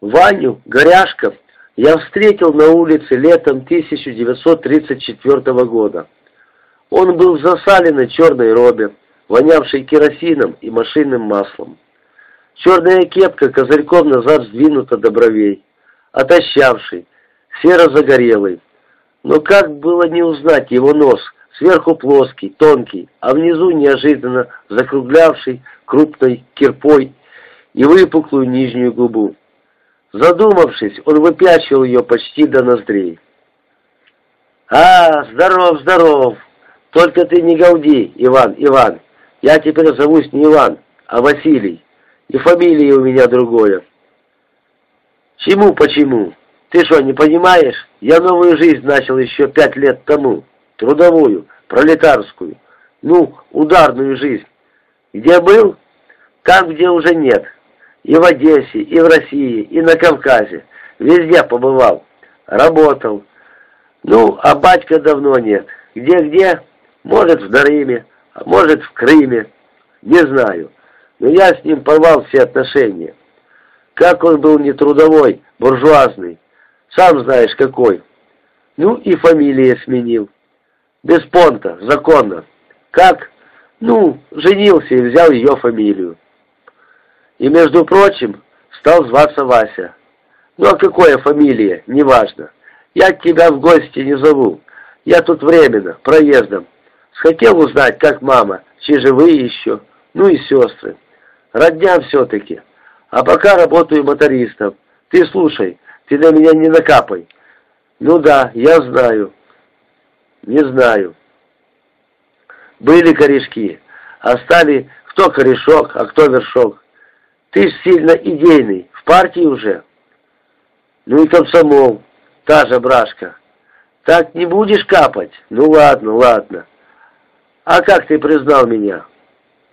Ваню Горяшков я встретил на улице летом 1934 года. Он был в засаленной черной робе, вонявшей керосином и машинным маслом. Черная кепка козырьком назад сдвинута до бровей, отощавший, серо-загорелый. Но как было не узнать его нос, сверху плоский, тонкий, а внизу неожиданно закруглявший крупной кирпой и выпуклую нижнюю губу. Задумавшись, он выпячивал ее почти до ноздрей. «А, здоров, здоров! Только ты не галди, Иван, Иван. Я теперь зовусь не Иван, а Василий. И фамилия у меня другое». «Чему почему? Ты что, не понимаешь? Я новую жизнь начал еще пять лет тому. Трудовую, пролетарскую. Ну, ударную жизнь. Где был? Там, где уже нет». И в Одессе, и в России, и на Кавказе. Везде побывал. Работал. Ну, а батька давно нет. Где-где? Может, в Дариме, а может, в Крыме. Не знаю. Но я с ним порвал все отношения. Как он был не трудовой, буржуазный. Сам знаешь, какой. Ну, и фамилии сменил. Без понта, законно. Как? Ну, женился и взял ее фамилию. И, между прочим, стал зваться Вася. Ну а какое фамилия, неважно. Я тебя в гости не зову. Я тут временно, проездом. Хотел узнать, как мама, чи живые еще, ну и сестры. Родня все-таки. А пока работаю мотористом. Ты слушай, ты на меня не накапай. Ну да, я знаю. Не знаю. Были корешки. А стали кто корешок, а кто вершок. Ты ж сильно идейный, в партии уже. Ну и комсомол, та же брашка. Так не будешь капать? Ну ладно, ладно. А как ты признал меня?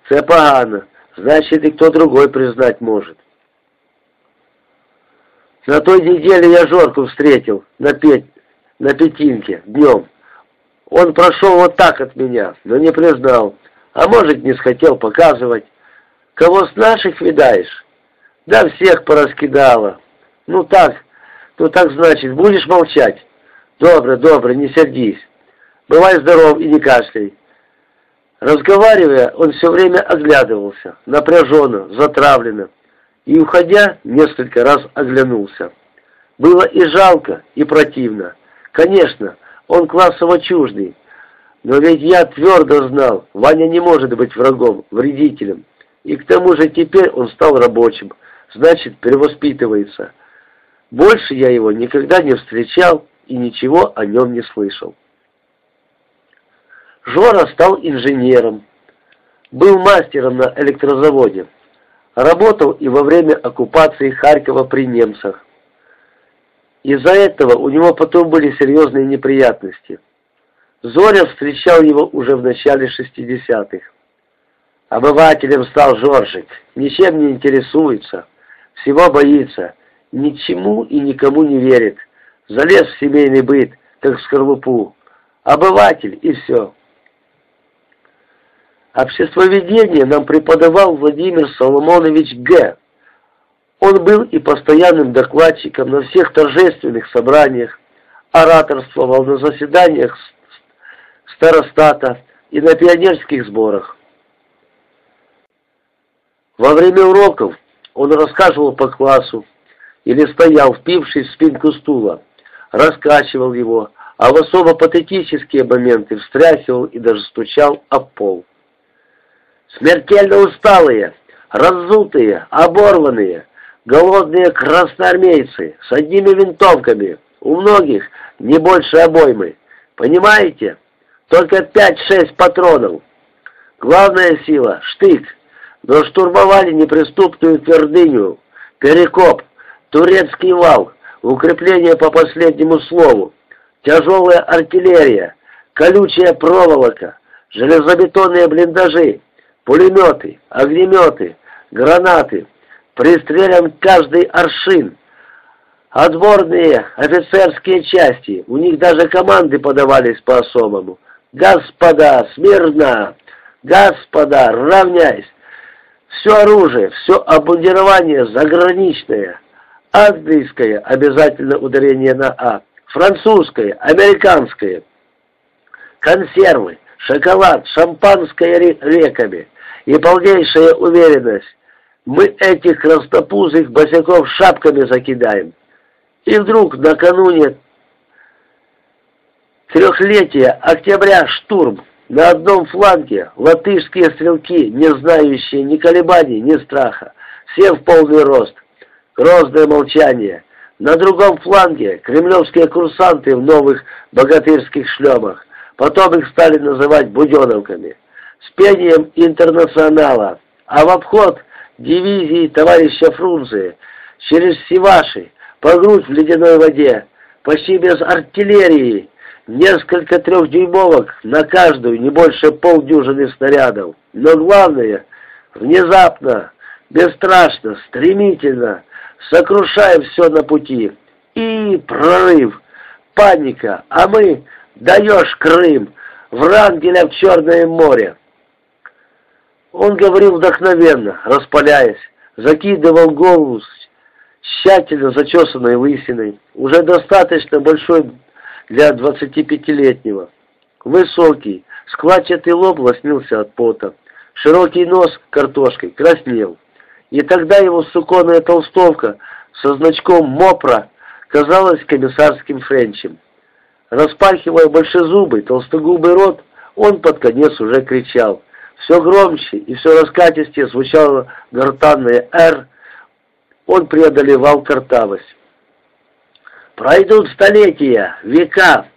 Це погано. Значит, и кто другой признать может. На той неделе я Жорку встретил на, пет... на Петинке днем. Он прошел вот так от меня, но не признал. А может, не хотел показывать. Кого с наших видаешь? Да всех пораскидала. Ну так, ну так значит, будешь молчать? Добро, добро, не сердись. Бывай здоров и не кашляй. Разговаривая, он все время оглядывался, напряженно, затравленно, и, уходя, несколько раз оглянулся. Было и жалко, и противно. Конечно, он классово чуждый, но ведь я твердо знал, Ваня не может быть врагом, вредителем. И к тому же теперь он стал рабочим, значит, перевоспитывается. Больше я его никогда не встречал и ничего о нем не слышал. Жора стал инженером, был мастером на электрозаводе, работал и во время оккупации Харькова при немцах. Из-за этого у него потом были серьезные неприятности. Зоря встречал его уже в начале 60-х. Обывателем стал Жоржик, ничем не интересуется, всего боится, ничему и никому не верит, залез в семейный быт, как в скорлупу. Обыватель и все. Обществоведение нам преподавал Владимир Соломонович Г. Он был и постоянным докладчиком на всех торжественных собраниях, ораторствовал на заседаниях старостата и на пионерских сборах. Во время уроков он рассказывал по классу или стоял, впившись в спинку стула, раскачивал его, а в особо патетические моменты встряхивал и даже стучал об пол. Смертельно усталые, разутые, оборванные, голодные красноармейцы с одними винтовками, у многих не больше обоймы. Понимаете? Только пять-шесть патронов. Главная сила — штык но штурмовали неприступную твердыню, Перекоп, Турецкий вал, укрепление по последнему слову, тяжелая артиллерия, колючая проволока, железобетонные блиндажи, пулеметы, огнеметы, гранаты, пристрелян каждый аршин, отборные офицерские части, у них даже команды подавались по-особому. «Господа, смирно! Господа, равняйсь! Все оружие, все обмундирование заграничное. английское, обязательно ударение на А, французское, американское, консервы, шоколад, шампанское реками и полнейшая уверенность. Мы этих крастопузых босяков шапками закидаем. И вдруг накануне трехлетия октября штурм. На одном фланге латышские стрелки, не знающие ни колебаний, ни страха, все в полный рост. Грозное молчание. На другом фланге кремлевские курсанты в новых богатырских шлемах. Потом их стали называть буденовками. С пением интернационала. А в обход дивизии товарища Фрунзе через Сиваши, по грудь в ледяной воде, почти без артиллерии, несколько трехдюймовок на каждую, не больше полдюжины снарядов. Но главное, внезапно, бесстрашно, стремительно, сокрушая все на пути. И прорыв, паника, а мы, даешь Крым, Врангеля в Черное море. Он говорил вдохновенно, распаляясь, закидывал голову тщательно зачесанной лысиной, уже достаточно большой для 25-летнего. Высокий, складчатый лоб лоснился от пота, широкий нос картошкой краснел. И тогда его суконная толстовка со значком «Мопра» казалась комиссарским френчем. Распахивая большезубый, толстогубый рот, он под конец уже кричал. Все громче и все раскатистее звучало гортанное «Р», он преодолевал картавость. Пройдут столетия, века,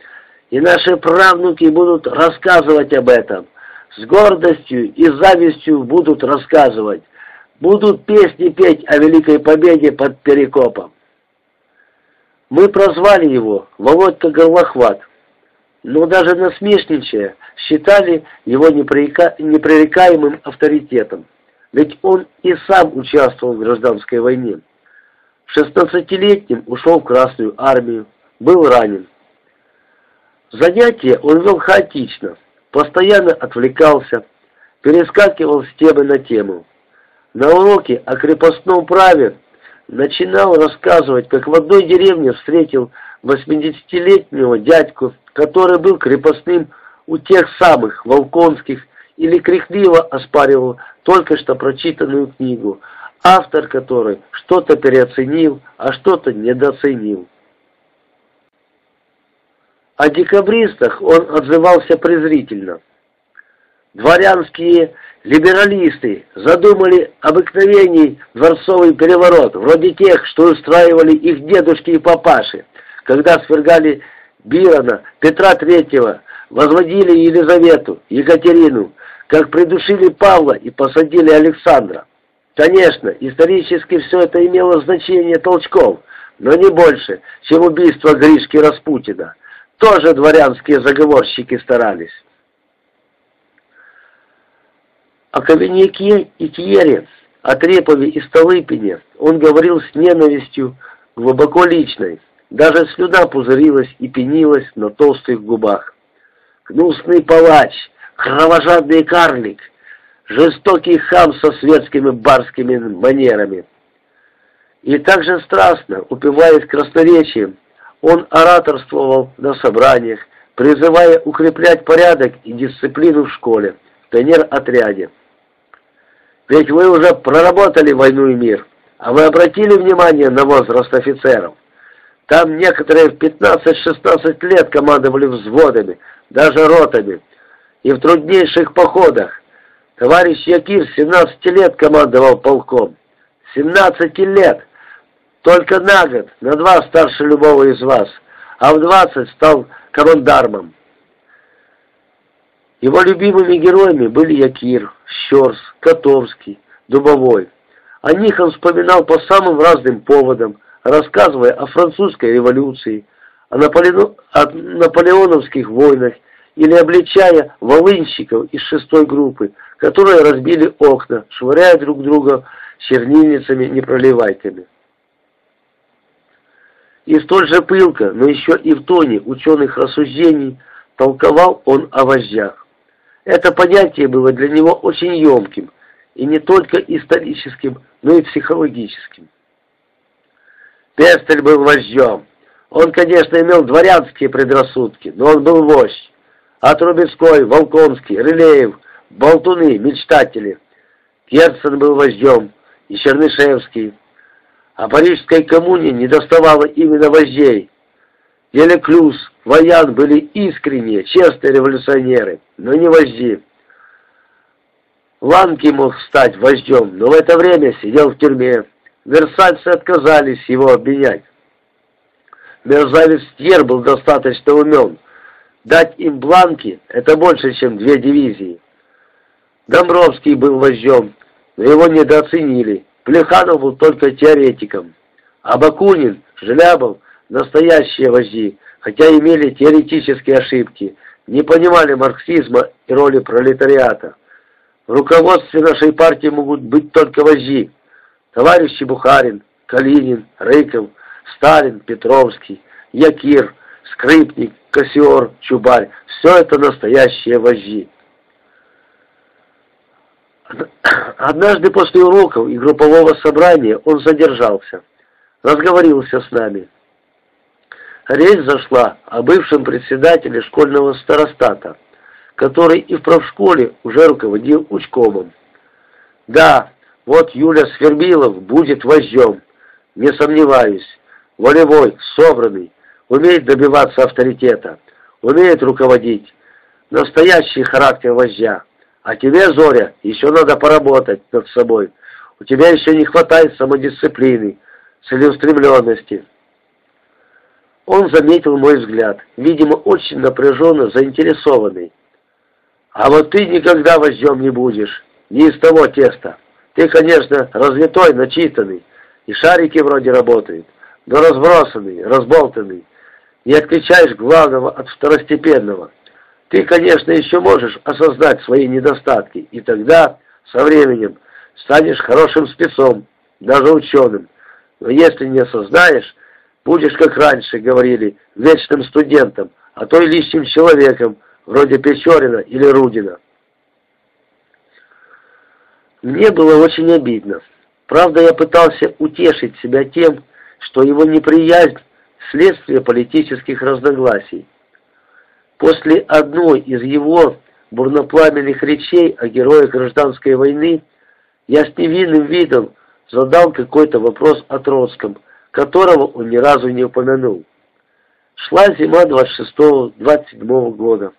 и наши правнуки будут рассказывать об этом. С гордостью и завистью будут рассказывать. Будут песни петь о Великой Победе под Перекопом. Мы прозвали его Володька Горлохват, но даже насмешничая, считали его непререкаемым авторитетом, ведь он и сам участвовал в гражданской войне. Шестнадцатилетним ушел в Красную армию, был ранен. Занятия он вел хаотично, постоянно отвлекался, перескакивал с темы на тему. На уроке о крепостном праве начинал рассказывать, как в одной деревне встретил 80-летнего дядьку, который был крепостным у тех самых Волконских, или крикливо оспаривал только что прочитанную книгу автор которой что-то переоценил, а что-то недооценил. О декабристах он отзывался презрительно. Дворянские либералисты задумали обыкновений дворцовый переворот, вроде тех, что устраивали их дедушки и папаши, когда свергали Бирона, Петра Третьего, возводили Елизавету, Екатерину, как придушили Павла и посадили Александра. Конечно, исторически все это имело значение толчков, но не больше, чем убийство Гришки Распутина. Тоже дворянские заговорщики старались. О Ковеньяке и Тьере, о Трепове и Столыпине он говорил с ненавистью, глубоко личной. Даже слюна пузырилась и пенилась на толстых губах. Гнусный палач, кровожадный карлик — жестокий хам со светскими барскими манерами. И также страстно, упиваясь красноречием, он ораторствовал на собраниях, призывая укреплять порядок и дисциплину в школе, в пионер-отряде. Ведь вы уже проработали войну и мир, а вы обратили внимание на возраст офицеров? Там некоторые в 15-16 лет командовали взводами, даже ротами, и в труднейших походах, Товарищ Якир 17 лет командовал полком. 17 лет. Только на год, на два старше любого из вас. А в 20 стал командармом. Его любимыми героями были Якир, Щерс, Котовский, Дубовой. О них он вспоминал по самым разным поводам, рассказывая о французской революции, о, Наполеон... о наполеоновских войнах или обличая волынщиков из шестой группы, которые разбили окна, швыряя друг друга чернильницами-непроливайками. И столь же пылко, но еще и в тоне ученых рассуждений, толковал он о вождях. Это понятие было для него очень емким, и не только историческим, но и психологическим. Пестель был вождем. Он, конечно, имел дворянские предрассудки, но он был вождь. А Трубецкой, Волконский, Рылеев, болтуны, мечтатели. Керцен был вождем, и Чернышевский. А Парижской коммуне не доставало именно вождей. Делеклюз, Воян были искренние, честные революционеры, но не вожди. Ланки мог стать вождем, но в это время сидел в тюрьме. Версальцы отказались его обвинять. Мерзавец Тьер был достаточно умен. Дать им бланки — это больше, чем две дивизии. Домбровский был вождем, но его недооценили. Плеханов был только теоретиком. А Бакунин, Желябов — настоящие вожди, хотя имели теоретические ошибки, не понимали марксизма и роли пролетариата. В руководстве нашей партии могут быть только вожди. Товарищи Бухарин, Калинин, Рыков, Сталин, Петровский, Якир, Скрипник, Кассиор, Чубарь – все это настоящие вожди. Однажды после уроков и группового собрания он задержался, разговорился с нами. Речь зашла о бывшем председателе школьного старостата – который и в профшколе уже руководил учкомом. Да, вот Юля Свербилов будет вождем, не сомневаюсь. Волевой, собранный, умеет добиваться авторитета, умеет руководить. Настоящий характер вождя. А тебе, Зоря, еще надо поработать над собой. У тебя еще не хватает самодисциплины, целеустремленности. Он заметил мой взгляд, видимо, очень напряженно заинтересованный. А вот ты никогда вождем не будешь, не из того теста. Ты, конечно, развитой, начитанный, и шарики вроде работают, но разбросанный, разболтанный. Не отличаешь главного от второстепенного. Ты, конечно, еще можешь осознать свои недостатки, и тогда, со временем, станешь хорошим спецом, даже ученым. Но если не осознаешь, будешь, как раньше говорили, вечным студентом, а то и лишним человеком, вроде Печорина или Рудина. Мне было очень обидно. Правда, я пытался утешить себя тем, что его неприязнь – следствие политических разногласий. После одной из его бурнопламенных речей о героях гражданской войны я с невинным видом задал какой-то вопрос о Троцком, которого он ни разу не упомянул. Шла зима 26-27 года.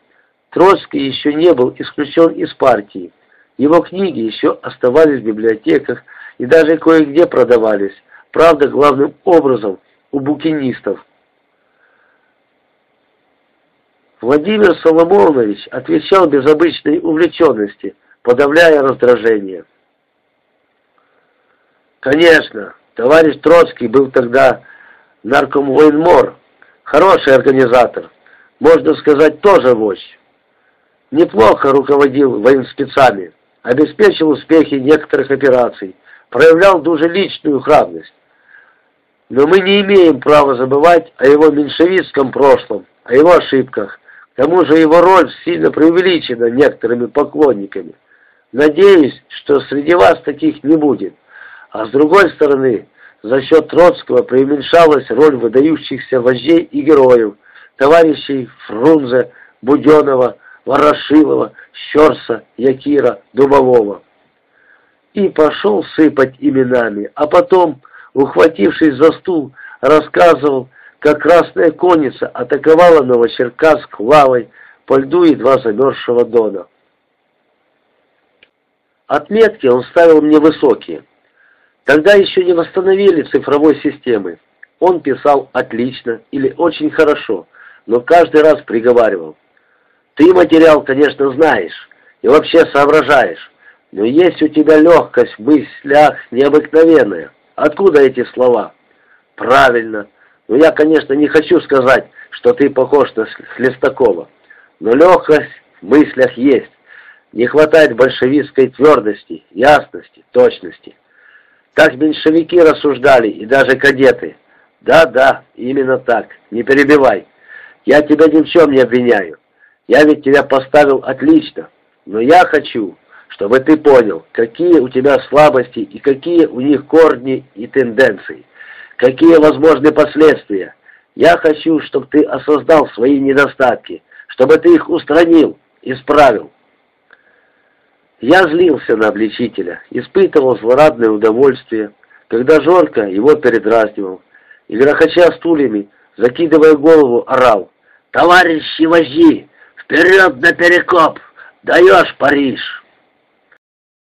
Троцкий еще не был исключен из партии. Его книги еще оставались в библиотеках и даже кое-где продавались, правда, главным образом у букинистов. Владимир Соломонович отвечал без обычной увлеченности, подавляя раздражение. Конечно, товарищ Троцкий был тогда наркомвоенмор, хороший организатор, можно сказать, тоже вождь неплохо руководил военспецами, обеспечил успехи некоторых операций, проявлял дуже личную храбрость. Но мы не имеем права забывать о его меньшевистском прошлом, о его ошибках. К тому же его роль сильно преувеличена некоторыми поклонниками. Надеюсь, что среди вас таких не будет. А с другой стороны, за счет Троцкого преуменьшалась роль выдающихся вождей и героев, товарищей Фрунзе, Буденова, Ворошилова, Щерса, Якира, Дубового. И пошел сыпать именами, а потом, ухватившись за стул, рассказывал, как красная конница атаковала Новочеркасск лавой по льду едва замерзшего Дона. Отметки он ставил мне высокие. Тогда еще не восстановили цифровой системы. Он писал отлично или очень хорошо, но каждый раз приговаривал – ты материал, конечно, знаешь и вообще соображаешь, но есть у тебя легкость в мыслях необыкновенная. Откуда эти слова? Правильно. Но я, конечно, не хочу сказать, что ты похож на Хлестакова. Но легкость в мыслях есть. Не хватает большевистской твердости, ясности, точности. Так меньшевики рассуждали, и даже кадеты. Да-да, именно так. Не перебивай. Я тебя ни в чем не обвиняю. Я ведь тебя поставил отлично, но я хочу, чтобы ты понял, какие у тебя слабости и какие у них корни и тенденции. какие возможны последствия. Я хочу, чтобы ты осознал свои недостатки, чтобы ты их устранил, исправил. Я злился на обличителя, испытывал злорадное удовольствие, когда Жорка его передразнивал, и, грохоча стульями, закидывая голову, орал. «Товарищи вожди, вперед на перекоп! Даешь Париж!»